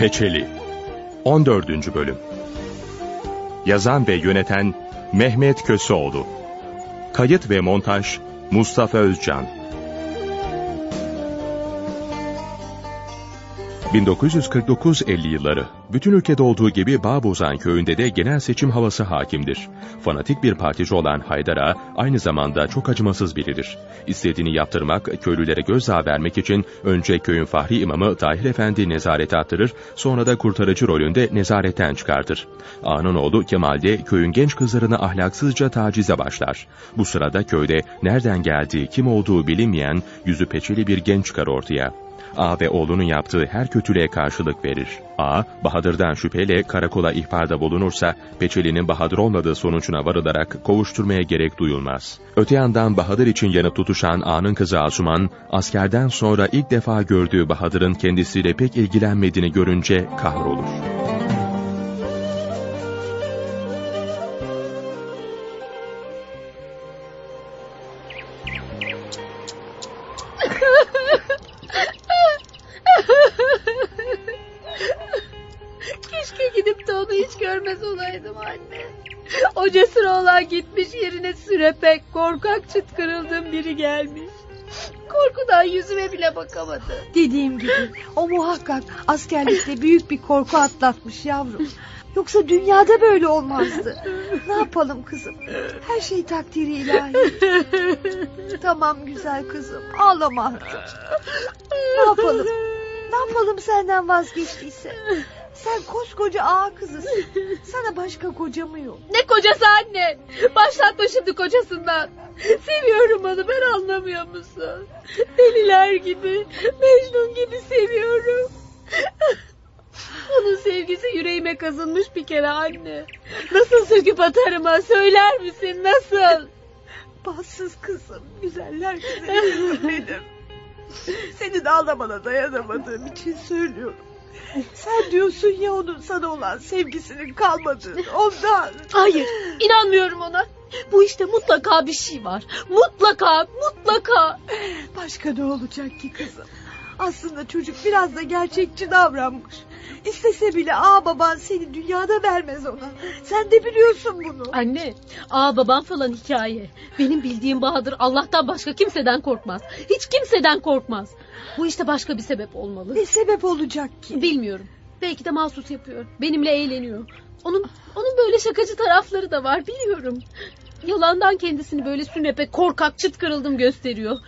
Peçeli 14. Bölüm Yazan ve yöneten Mehmet Köseoğlu Kayıt ve montaj Mustafa Özcan 1949-50 yılları. Bütün ülkede olduğu gibi Bağbozan köyünde de genel seçim havası hakimdir. Fanatik bir partici olan Haydar Ağa aynı zamanda çok acımasız biridir. İstediğini yaptırmak, köylülere gözdağı vermek için önce köyün fahri imamı Tahir Efendi nezarete attırır, sonra da kurtarıcı rolünde nezaretten çıkartır. Ağanın oğlu Kemal de köyün genç kızlarını ahlaksızca tacize başlar. Bu sırada köyde nereden geldiği, kim olduğu bilinmeyen, yüzü peçeli bir genç çıkar ortaya. A ve oğlunun yaptığı her kötülüğe karşılık verir. A, Bahadır'dan şüpheyle karakola ihbarda bulunursa, Peçeli'nin Bahadır olmadığı sonucuna varılarak kovuşturmaya gerek duyulmaz. Öte yandan Bahadır için yanıp tutuşan A'nın kızı Asuman, askerden sonra ilk defa gördüğü Bahadır'ın kendisiyle pek ilgilenmediğini görünce kahrolur. Yerine sürepek, korkak çıt kırıldığım biri gelmiş. Korkudan yüzüme bile bakamadı. Dediğim gibi o muhakkak askerlikte büyük bir korku atlatmış yavrum. Yoksa dünyada böyle olmazdı. Ne yapalım kızım? Her şey takdiri ilahi. Tamam güzel kızım ağlama artık. Ne yapalım? Ne yapalım senden vazgeçtiyse? Sen koskoca ağa kızısın. Sana başka koca mı yok? Ne kocası anne? Başlatma şimdi kocasından. Seviyorum onu ben anlamıyor musun? Deliler gibi, Mecnun gibi seviyorum. Onun sevgisi yüreğime kazınmış bir kere anne. Nasıl söküp atarım ha söyler misin nasıl? Bahtsız kızım, güzeller güzeli kızım benim. Senin ağlamana dayanamadığım için söylüyorum. Sen diyorsun ya onun sana olan sevgisinin kalmadığını ondan. Hayır inanmıyorum ona. Bu işte mutlaka bir şey var. Mutlaka mutlaka. Başka ne olacak ki kızım? Aslında çocuk biraz da gerçekçi davranmış. İstese bile aa baban seni dünyada vermez ona. Sen de biliyorsun bunu. Anne, aa babam falan hikaye. Benim bildiğim Bahadır Allah'tan başka kimseden korkmaz. Hiç kimseden korkmaz. Bu işte başka bir sebep olmalı. Ne sebep olacak ki? Bilmiyorum. Belki de mahsus yapıyor. Benimle eğleniyor. Onun onun böyle şakacı tarafları da var biliyorum. Yalandan kendisini böyle sünepe korkak çıt kırıldım gösteriyor.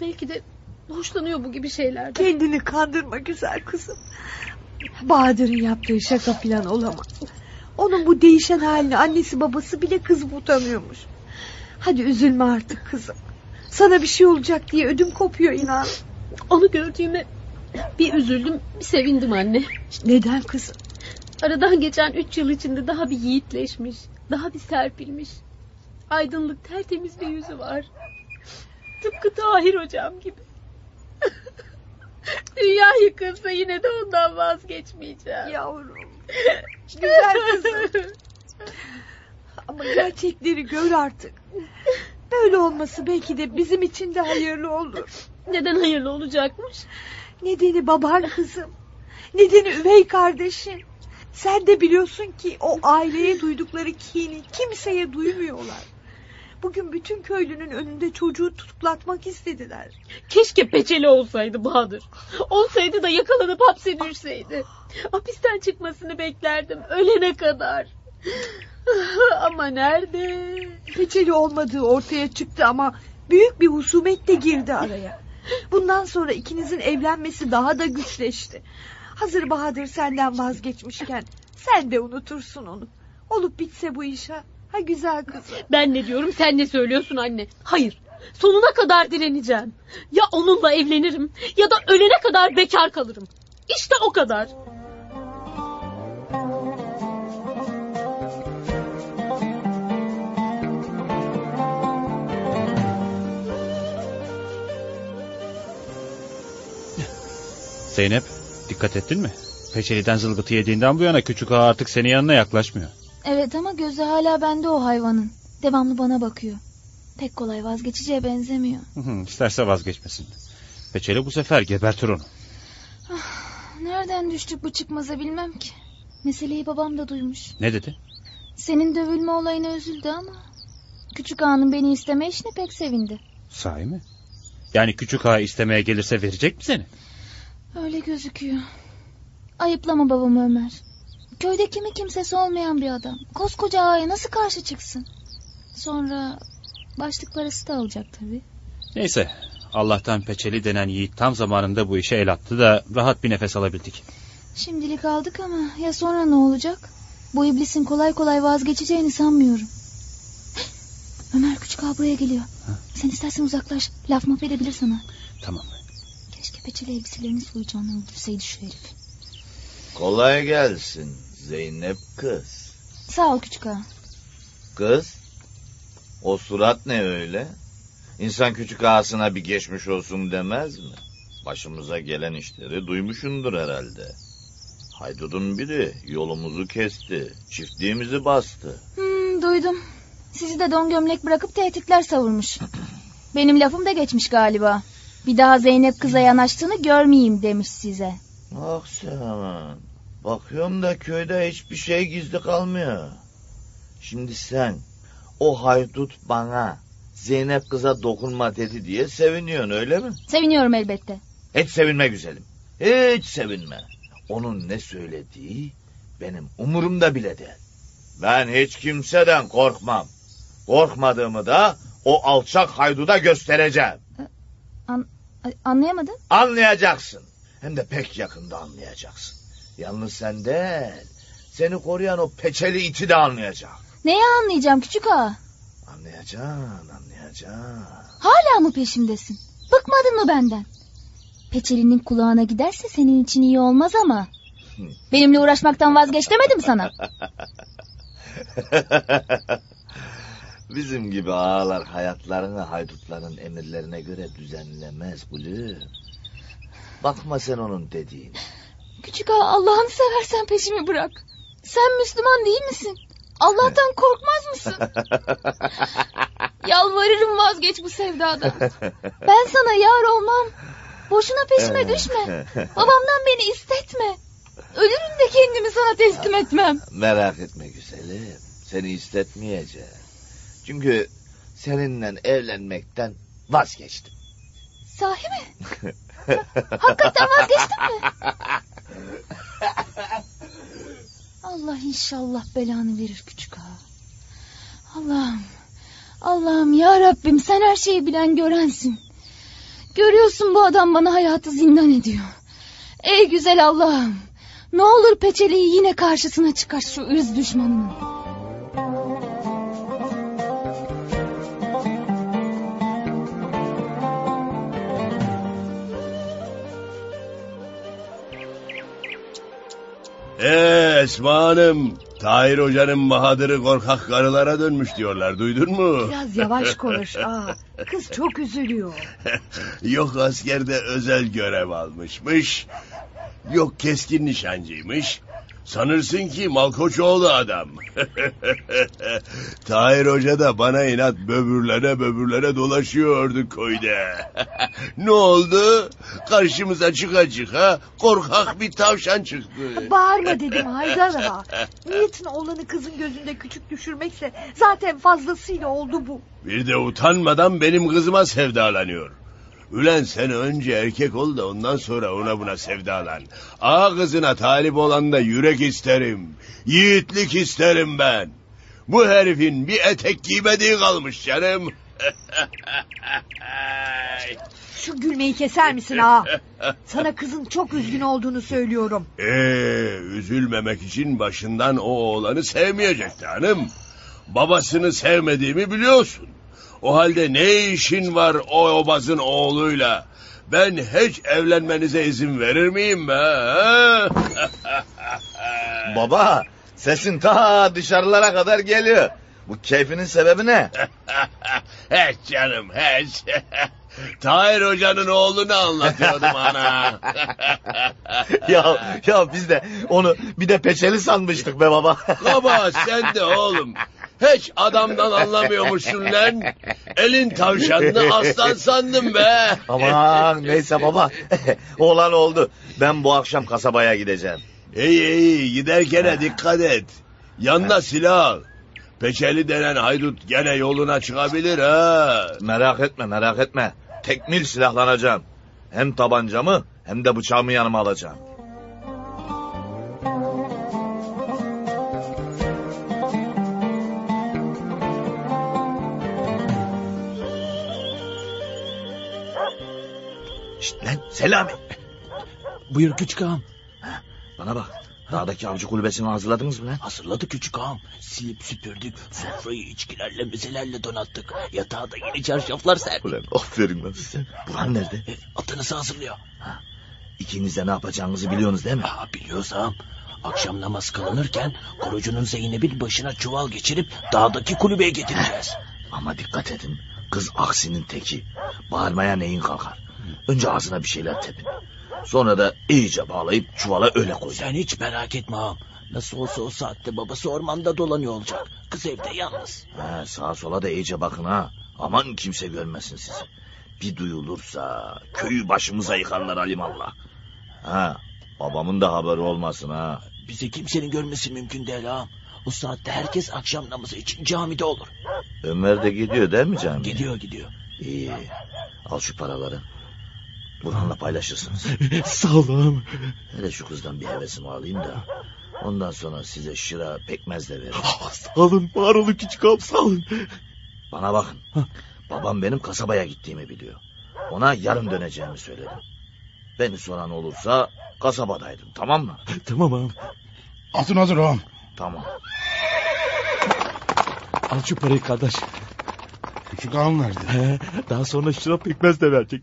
Belki de hoşlanıyor bu gibi şeylerden. Kendini kandırma güzel kızım. Bahadır'ın yaptığı şaka falan olamaz. Onun bu değişen halini annesi babası bile kızıp utanıyormuş. Hadi üzülme artık kızım. Sana bir şey olacak diye ödüm kopuyor inan. Onu gördüğüme bir üzüldüm, bir sevindim anne. Neden kızım? Aradan geçen üç yıl içinde daha bir yiğitleşmiş, daha bir serpilmiş. Aydınlık, tertemiz bir yüzü var. Tıpkı Tahir hocam gibi. Dünya yıkılsa yine de ondan vazgeçmeyeceğim. Yavrum. Güzel kızım. Ama gerçekleri gör artık. Böyle olması belki de bizim için de hayırlı olur. Neden hayırlı olacakmış? Nedeni baban kızım. Nedeni üvey kardeşin. Sen de biliyorsun ki o aileye duydukları kini kimseye duymuyorlar. Bugün bütün köylünün önünde çocuğu tutuklatmak istediler. Keşke peçeli olsaydı Bahadır. Olsaydı da yakalanıp hapse düşseydi. Hapisten çıkmasını beklerdim ölene kadar. Ama nerede? Peçeli olmadığı ortaya çıktı ama büyük bir husumet de girdi araya. Bundan sonra ikinizin evlenmesi daha da güçleşti. Hazır Bahadır senden vazgeçmişken sen de unutursun onu. Olup bitse bu iş ha. Ha güzel kızım. Ben ne diyorum sen ne söylüyorsun anne? Hayır. Sonuna kadar direneceğim. Ya onunla evlenirim ya da ölene kadar bekar kalırım. İşte o kadar. Zeynep dikkat ettin mi? Peçeliden zılgıtı yediğinden bu yana küçük ağa artık senin yanına yaklaşmıyor. Evet ama gözü hala bende o hayvanın. Devamlı bana bakıyor. Pek kolay vazgeçeceğe benzemiyor. Hı hı, İsterse vazgeçmesin. Peçeli bu sefer gebertir onu. nereden düştük bu çıkmaza bilmem ki. Meseleyi babam da duymuş. Ne dedi? Senin dövülme olayına üzüldü ama... Küçük ağanın beni isteme işine pek sevindi. Sahi mi? Yani küçük ağa istemeye gelirse verecek mi seni? Öyle gözüküyor. Ayıplama babamı Ömer. Köyde kimi kimsesi olmayan bir adam. Koskoca ağaya nasıl karşı çıksın? Sonra başlık parası da alacak tabii. Neyse Allah'tan peçeli denen yiğit tam zamanında bu işe el attı da rahat bir nefes alabildik. Şimdilik aldık ama ya sonra ne olacak? Bu iblisin kolay kolay vazgeçeceğini sanmıyorum. Ömer küçük ağa buraya geliyor. Sen istersen uzaklaş. Laf maf edebilir sana. Tamam. Keşke peçeli elbiselerini soyacağını öldürseydi şu herif. Kolay gelsin Zeynep kız. Sağ ol küçük ağa. Kız, o surat ne öyle? İnsan küçük ağasına bir geçmiş olsun demez mi? Başımıza gelen işleri duymuşundur herhalde. Haydudun biri yolumuzu kesti, çiftliğimizi bastı. Hmm, duydum. Sizi de don gömlek bırakıp tehditler savurmuş. Benim lafım da geçmiş galiba. Bir daha Zeynep kıza yanaştığını görmeyeyim demiş size. Ah sen, bakıyorum da köyde hiçbir şey gizli kalmıyor. Şimdi sen, o haydut bana Zeynep kıza dokunma dedi diye seviniyorsun öyle mi? Seviniyorum elbette. Hiç sevinme güzelim. Hiç sevinme. Onun ne söylediği benim umurumda bile değil. Ben hiç kimseden korkmam. Korkmadığımı da o alçak hayduda göstereceğim. Ay, Anlayamadım. Anlayacaksın. Hem de pek yakında anlayacaksın. Yalnız sen değil. Seni koruyan o peçeli iti de anlayacak. Neyi anlayacağım küçük ağa? Anlayacaksın, anlayacaksın. Hala mı peşimdesin? Bıkmadın mı benden? Peçelinin kulağına giderse senin için iyi olmaz ama. Benimle uğraşmaktan vazgeç demedim sana. Bizim gibi ağalar hayatlarını haydutların emirlerine göre düzenlemez Gülüm. Bakma sen onun dediğine. Küçük ağa Allah'ını seversen peşimi bırak. Sen Müslüman değil misin? Allah'tan korkmaz mısın? Yalvarırım vazgeç bu sevdadan. Ben sana yar olmam. Boşuna peşime düşme. Babamdan beni istetme. Ölürüm de kendimi sana teslim etmem. Merak etme güzelim. Seni istetmeyeceğim. Çünkü seninle evlenmekten vazgeçtim. Sahi mi? Hakikaten vazgeçtin mi? Allah inşallah belanı verir küçük ağa. Allah'ım, Allah'ım ya Rabbim sen her şeyi bilen görensin. Görüyorsun bu adam bana hayatı zindan ediyor. Ey güzel Allah'ım. Ne olur peçeliyi yine karşısına çıkar şu ırz düşmanının. Ee Esma Hanım, Tahir Hoca'nın bahadırı korkak karılara dönmüş diyorlar, duydun mu? Biraz yavaş konuş. Aa, kız çok üzülüyor. Yok askerde özel görev almışmış. Yok keskin nişancıymış. Sanırsın ki Malkoçoğlu adam. Tahir Hoca da bana inat böbürlere böbürlere dolaşıyordu köyde. ne oldu? Karşımıza çıka çıka korkak bir tavşan çıktı. Bağırma dedim Haydar ağa. Niyetin olanı kızın gözünde küçük düşürmekse zaten fazlasıyla oldu bu. Bir de utanmadan benim kızıma sevdalanıyor. Ülen sen önce erkek ol da ondan sonra ona buna sevdalan. Ağa kızına talip olan da yürek isterim. Yiğitlik isterim ben. Bu herifin bir etek giymediği kalmış canım. Şu gülmeyi keser misin ağa? Sana kızın çok üzgün olduğunu söylüyorum. Ee, üzülmemek için başından o oğlanı sevmeyecekti hanım. Babasını sevmediğimi biliyorsun. O halde ne işin var o obazın oğluyla? Ben hiç evlenmenize izin verir miyim be? Baba, sesin ta dışarılara kadar geliyor. Bu keyfinin sebebi ne? hiç canım hiç. Tahir Hoca'nın oğlunu anlatıyordum ana. ya ya biz de onu bir de peçeli sanmıştık be baba. Baba sen de oğlum. Hiç adamdan anlamıyormuşsun lan. Elin tavşanını aslan sandım be. Aman neyse baba. Olan oldu. Ben bu akşam kasabaya gideceğim. İyi iyi giderken dikkat et. Yanına silah al. Peçeli denen haydut gene yoluna çıkabilir ha. Merak etme merak etme. Tekmil silahlanacağım. Hem tabancamı hem de bıçağımı yanıma alacağım. Şşt lan Selami. Buyur küçük ağam. Bana bak. Dağdaki avcı kulübesini hazırladınız mı lan? Hazırladık küçük ağam. Silip süpürdük. Sofrayı içkilerle mezelerle donattık. Yatağa da yeni çarşaflar serdik. Ulan aferin lan size. Burhan nerede? E, atınızı hazırlıyor. İkiniz de ne yapacağınızı biliyorsunuz değil mi? Ha, biliyoruz ağam. Akşam namaz kılınırken korucunun Zeynep'in başına çuval geçirip dağdaki kulübeye getireceğiz. Ama dikkat edin. Kız aksinin teki. Bağırmaya neyin kalkar. Önce ağzına bir şeyler tepin. Sonra da iyice bağlayıp çuvala öyle koy. Sen hiç merak etme ağam. Nasıl olsa o saatte babası ormanda dolanıyor olacak. Kız evde yalnız. He, sağa sola da iyice bakın ha. Aman kimse görmesin sizi. Bir duyulursa köyü başımıza yıkarlar alimallah. Ha, babamın da haberi olmasın ha. Bizi kimsenin görmesi mümkün değil ağam. O saatte herkes akşam namazı için camide olur. Ömer de gidiyor değil mi canım? Gidiyor gidiyor. İyi. Al şu paraları. Burhan'la paylaşırsınız. Sağ ol ağam. Hele şu kızdan bir hevesimi alayım da. Ondan sonra size şıra pekmez de veririm. Sağ olun var olun küçük ağam sağ olun. Bana bakın. Babam benim kasabaya gittiğimi biliyor. Ona yarın döneceğimi söyledim. Beni soran olursa kasabadaydım tamam mı? Tamam ağam. Atın hazır ağam. Tamam. Al şu parayı kardeş. Küçük ağam nerede? He, daha sonra şıra pekmez de verecek.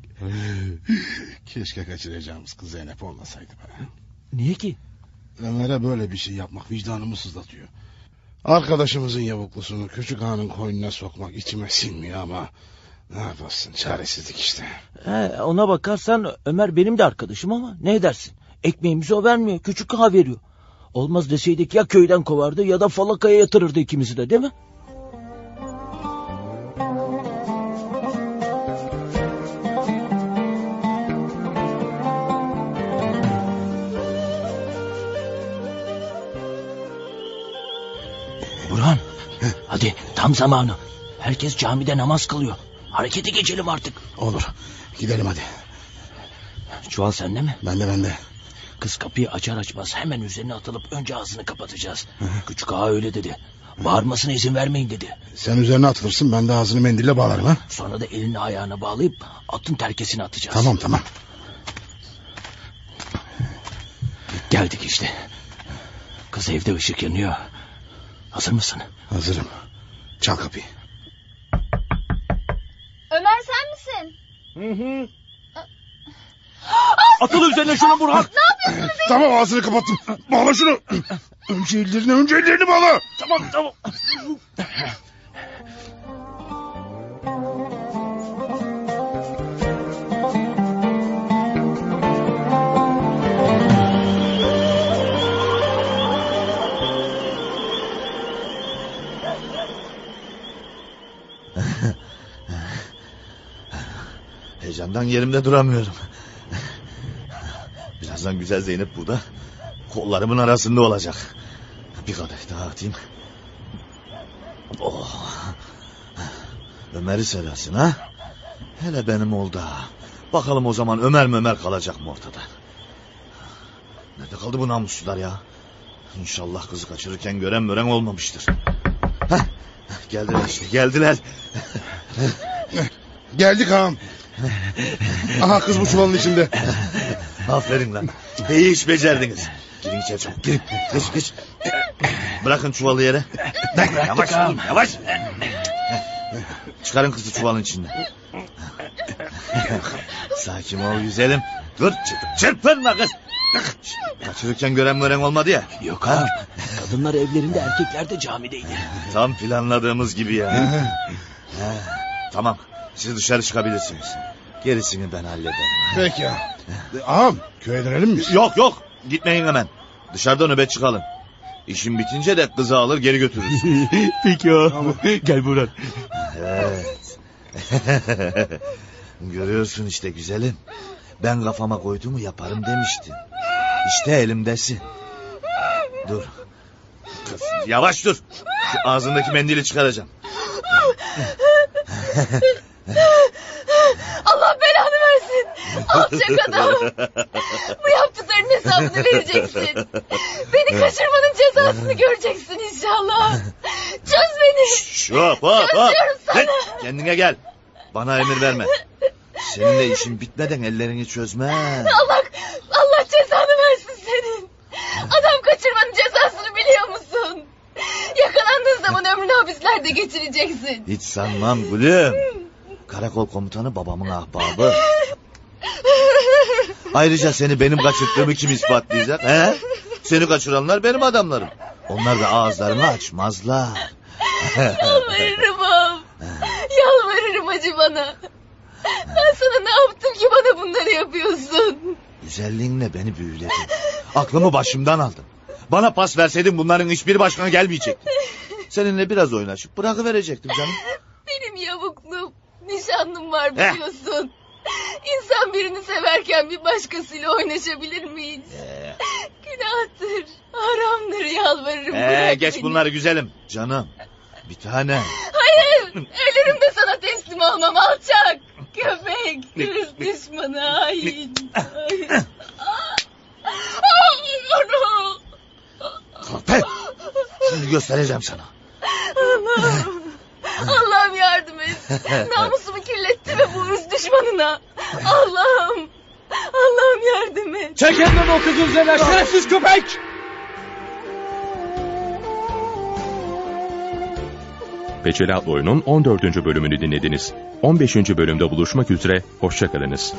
Keşke kaçıracağımız kız Zeynep olmasaydı be. Niye ki? Ömer'e böyle bir şey yapmak vicdanımı sızlatıyor. Arkadaşımızın yavuklusunu küçük ağanın koynuna sokmak içime sinmiyor ama... Ne yaparsın çaresizlik işte. He, ona bakarsan Ömer benim de arkadaşım ama ne edersin? Ekmeğimizi o vermiyor küçük ağa veriyor. Olmaz deseydik ya köyden kovardı ya da falakaya yatırırdı ikimizi de değil mi? Tam zamanı. Herkes camide namaz kılıyor. Harekete geçelim artık. Olur gidelim hadi. Çuval sende mi? Bende bende. Kız kapıyı açar açmaz hemen üzerine atılıp önce ağzını kapatacağız. Küçük ağa öyle dedi. Bağırmasına izin vermeyin dedi. Sen üzerine atılırsın ben de ağzını mendille bağlarım ha. Sonra da elini ayağına bağlayıp atın terkesine atacağız. Tamam tamam. Geldik işte. Kız evde ışık yanıyor. Hazır mısın? Hazırım. Çal kapıyı. Ömer sen misin? Atıl üzerine şuna Burhan. Tamam ağzını kapattım. Bağla şunu. Önce ellerini önce ellerini bağla. tamam tamam. Heyecandan yerimde duramıyorum. Birazdan güzel Zeynep burada. Kollarımın arasında olacak. Bir kadeh daha atayım. Oh. Ömer'i seversin ha? Hele benim oldu. Bakalım o zaman Ömer mi Ömer kalacak mı ortada? Nerede kaldı bu namussuzlar ya? İnşallah kızı kaçırırken gören mören olmamıştır. Heh, geldiler işte geldiler. Geldik ağam. Aha kız bu çuvalın içinde. Aferin lan. İyi iş becerdiniz. Girin içeri çabuk girin. Geç geç. Bırakın çuvalı yere. Yavaş yavaş. Çıkarın kızı çuvalın içinden. Sakin ol güzelim. Dur çırp- çırpınma kız. Kaçırırken gören gören olmadı ya. Yok ha. Kadınlar evlerinde erkekler de camideydi. Tam planladığımız gibi ya. Ha, tamam siz dışarı çıkabilirsiniz. Gerisini ben hallederim. Peki ya. Ağam köye dönelim mi? Yok yok gitmeyin hemen. Dışarıda nöbet çıkalım. İşin bitince de kızı alır geri götürürsün. Peki o. Gel Burhan. Evet. Görüyorsun işte güzelim. Ben kafama koyduğumu yaparım demiştin. İşte elimdesin. Dur. Kız, yavaş dur. Şu ağzındaki mendili çıkaracağım. Allah belanı versin. Alçak adam. Bu yaptıklarının hesabını vereceksin. Beni kaçırmanın cezasını göreceksin inşallah. Çöz beni. Şş, hop hop hop. Sana. Kendine gel. Bana emir verme. Seninle işin bitmeden ellerini çözme. Allah, Allah cezanı versin senin. Adam kaçırmanın cezasını biliyor musun? Yakalandığın zaman ömrünü hapislerde geçireceksin. Hiç sanmam gülüm. Karakol komutanı babamın ahbabı. Ayrıca seni benim kaçırdığımı kim ispatlayacak? He? Seni kaçıranlar benim adamlarım. Onlar da ağızlarını açmazlar. Yalvarırım ağam. Yalvarırım acı bana. Ben sana ne yaptım ki bana bunları yapıyorsun? Güzelliğinle beni büyüledin. Aklımı başımdan aldın. Bana pas verseydin bunların hiçbiri başına gelmeyecekti. Seninle biraz oynaşıp bırakıverecektim canım. Nişanlım var Heh. biliyorsun. İnsan birini severken bir başkasıyla oynaşabilir mi hiç? Ee, Günahtır, haramdır yalvarırım. ee, bırak geç beni. bunları güzelim. Canım. Bir tane. Hayır, ölürüm de sana teslim olmam alçak. Köpek, hırs düşmanı, hain. hain. Kahpe! Şimdi göstereceğim sana. Allah'ım. Allah'ım yardım et. Namusumu kirletti ve bu hırs düşmanına. Allah'ım. Allah'ım yardım et. Çek elini o kızın üzerine şerefsiz köpek! Peçeli adlı oyunun 14. bölümünü dinlediniz. 15. bölümde buluşmak üzere, hoşçakalınız.